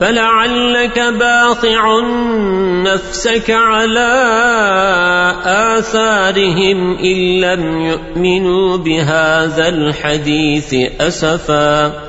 فلعلك باطع نفسك على آثارهم إن لم يؤمنوا بهذا الحديث أسفاً